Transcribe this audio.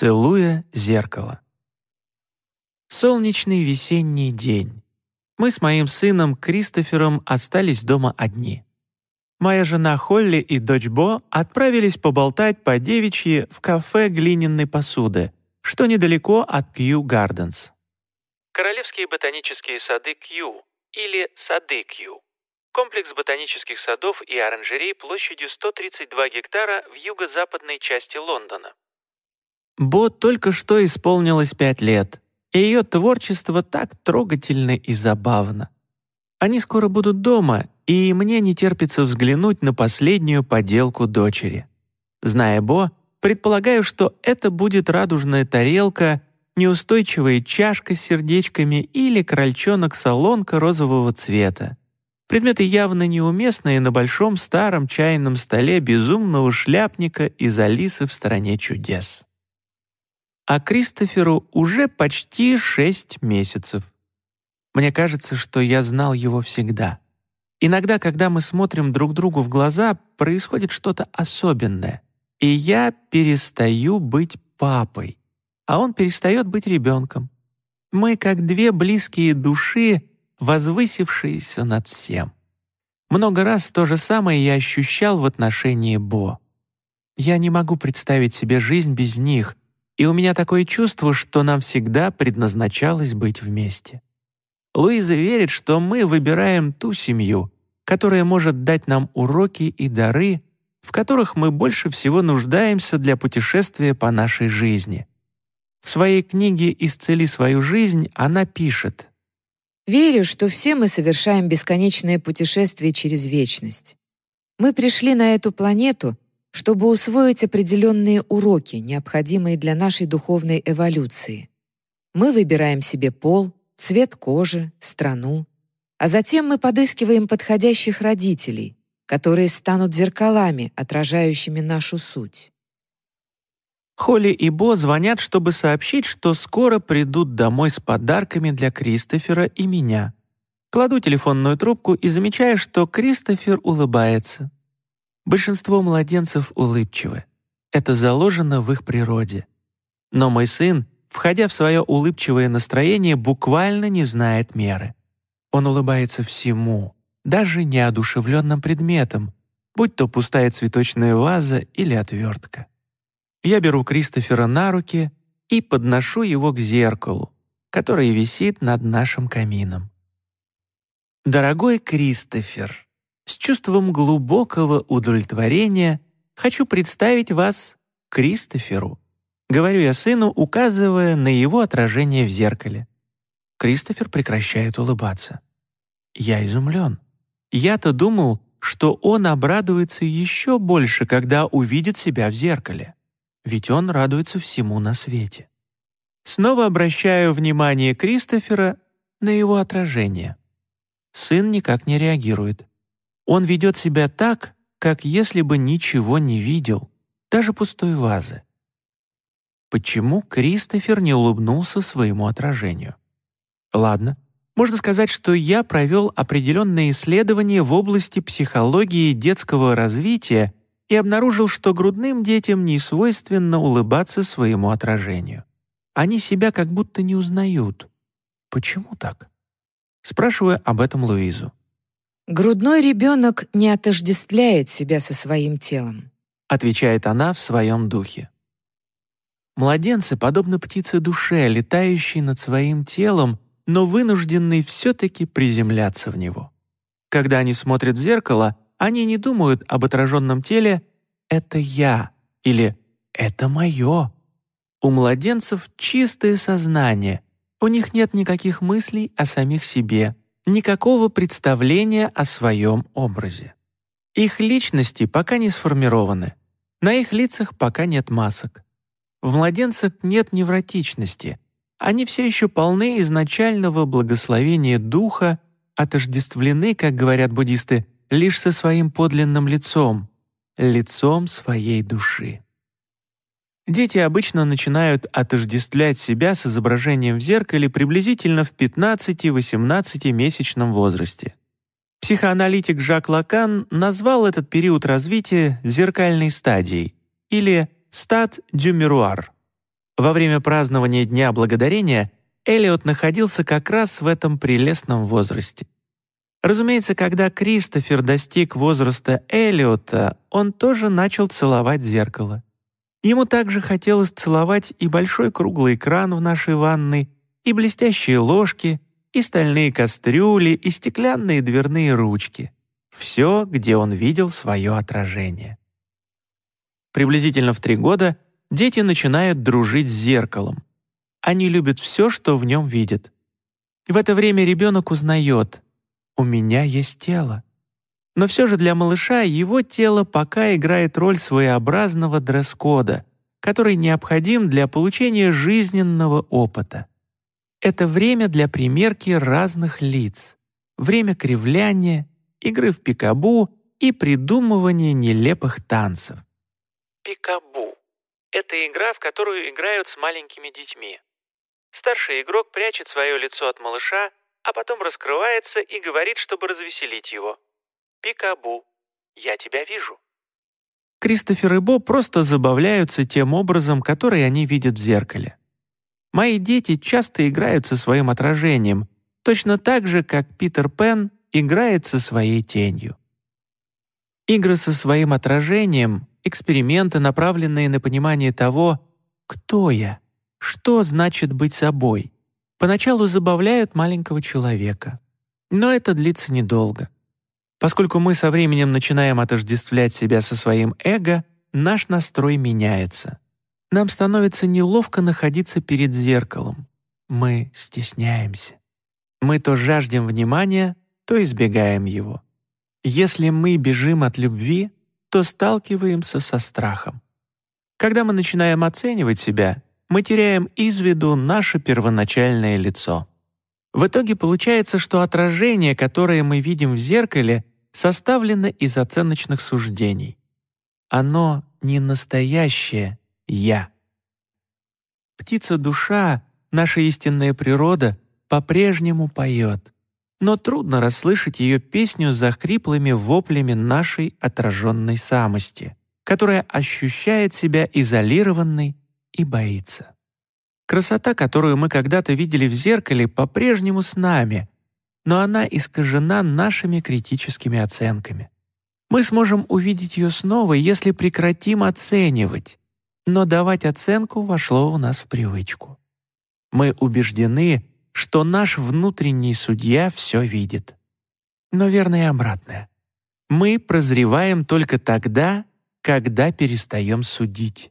целуя зеркало. Солнечный весенний день. Мы с моим сыном Кристофером остались дома одни. Моя жена Холли и дочь Бо отправились поболтать по девичьи в кафе глиняной посуды, что недалеко от Кью Гарденс. Королевские ботанические сады Кью или сады Кью. Комплекс ботанических садов и оранжерей площадью 132 гектара в юго-западной части Лондона. Бо только что исполнилось пять лет, и ее творчество так трогательно и забавно. Они скоро будут дома, и мне не терпится взглянуть на последнюю поделку дочери. Зная Бо, предполагаю, что это будет радужная тарелка, неустойчивая чашка с сердечками или крольчонок-солонка розового цвета. Предметы явно неуместные на большом старом чайном столе безумного шляпника из Алисы в «Стране чудес» а Кристоферу уже почти шесть месяцев. Мне кажется, что я знал его всегда. Иногда, когда мы смотрим друг другу в глаза, происходит что-то особенное, и я перестаю быть папой, а он перестает быть ребенком. Мы как две близкие души, возвысившиеся над всем. Много раз то же самое я ощущал в отношении Бо. Я не могу представить себе жизнь без них, и у меня такое чувство, что нам всегда предназначалось быть вместе. Луиза верит, что мы выбираем ту семью, которая может дать нам уроки и дары, в которых мы больше всего нуждаемся для путешествия по нашей жизни. В своей книге «Исцели свою жизнь» она пишет «Верю, что все мы совершаем бесконечное путешествие через вечность. Мы пришли на эту планету — чтобы усвоить определенные уроки, необходимые для нашей духовной эволюции. Мы выбираем себе пол, цвет кожи, страну, а затем мы подыскиваем подходящих родителей, которые станут зеркалами, отражающими нашу суть. Холли и Бо звонят, чтобы сообщить, что скоро придут домой с подарками для Кристофера и меня. Кладу телефонную трубку и замечаю, что Кристофер улыбается. Большинство младенцев улыбчивы. Это заложено в их природе. Но мой сын, входя в свое улыбчивое настроение, буквально не знает меры. Он улыбается всему, даже неодушевленным предметам, будь то пустая цветочная ваза или отвертка. Я беру Кристофера на руки и подношу его к зеркалу, которое висит над нашим камином. «Дорогой Кристофер», с чувством глубокого удовлетворения хочу представить вас Кристоферу. Говорю я сыну, указывая на его отражение в зеркале. Кристофер прекращает улыбаться. Я изумлен. Я-то думал, что он обрадуется еще больше, когда увидит себя в зеркале. Ведь он радуется всему на свете. Снова обращаю внимание Кристофера на его отражение. Сын никак не реагирует. Он ведет себя так, как если бы ничего не видел, даже пустой вазы. Почему Кристофер не улыбнулся своему отражению? Ладно, можно сказать, что я провел определенные исследования в области психологии детского развития и обнаружил, что грудным детям не свойственно улыбаться своему отражению. Они себя как будто не узнают. Почему так? Спрашиваю об этом Луизу. Грудной ребенок не отождествляет себя со своим телом, отвечает она в своем духе. Младенцы подобны птице душе, летающей над своим телом, но вынужденной все-таки приземляться в него. Когда они смотрят в зеркало, они не думают об отраженном теле «это я» или «это мое». У младенцев чистое сознание, у них нет никаких мыслей о самих себе, никакого представления о своем образе. Их личности пока не сформированы, на их лицах пока нет масок. В младенцах нет невротичности, они все еще полны изначального благословения духа, отождествлены, как говорят буддисты, лишь со своим подлинным лицом, лицом своей души. Дети обычно начинают отождествлять себя с изображением в зеркале приблизительно в 15-18-месячном возрасте. Психоаналитик Жак Лакан назвал этот период развития зеркальной стадией или «стад дю мируар». Во время празднования Дня Благодарения Элиот находился как раз в этом прелестном возрасте. Разумеется, когда Кристофер достиг возраста Элиота, он тоже начал целовать зеркало. Ему также хотелось целовать и большой круглый экран в нашей ванной, и блестящие ложки, и стальные кастрюли, и стеклянные дверные ручки. Все, где он видел свое отражение. Приблизительно в три года дети начинают дружить с зеркалом. Они любят все, что в нем видят. В это время ребенок узнает «У меня есть тело». Но все же для малыша его тело пока играет роль своеобразного дресс-кода, который необходим для получения жизненного опыта. Это время для примерки разных лиц, время кривляния, игры в пикабу и придумывания нелепых танцев. Пикабу — это игра, в которую играют с маленькими детьми. Старший игрок прячет свое лицо от малыша, а потом раскрывается и говорит, чтобы развеселить его. «Пикабу, я тебя вижу». Кристофер и Бо просто забавляются тем образом, который они видят в зеркале. Мои дети часто играют со своим отражением, точно так же, как Питер Пен играет со своей тенью. Игры со своим отражением — эксперименты, направленные на понимание того, кто я, что значит быть собой, поначалу забавляют маленького человека. Но это длится недолго. Поскольку мы со временем начинаем отождествлять себя со своим эго, наш настрой меняется. Нам становится неловко находиться перед зеркалом. Мы стесняемся. Мы то жаждем внимания, то избегаем его. Если мы бежим от любви, то сталкиваемся со страхом. Когда мы начинаем оценивать себя, мы теряем из виду наше первоначальное лицо. В итоге получается, что отражение, которое мы видим в зеркале, составлено из оценочных суждений. Оно не настоящее, «я». Птица-душа, наша истинная природа, по-прежнему поет, но трудно расслышать ее песню за хриплыми воплями нашей отраженной самости, которая ощущает себя изолированной и боится. Красота, которую мы когда-то видели в зеркале, по-прежнему с нами, но она искажена нашими критическими оценками. Мы сможем увидеть ее снова, если прекратим оценивать, но давать оценку вошло у нас в привычку. Мы убеждены, что наш внутренний судья все видит. Но верно и обратное. Мы прозреваем только тогда, когда перестаем судить.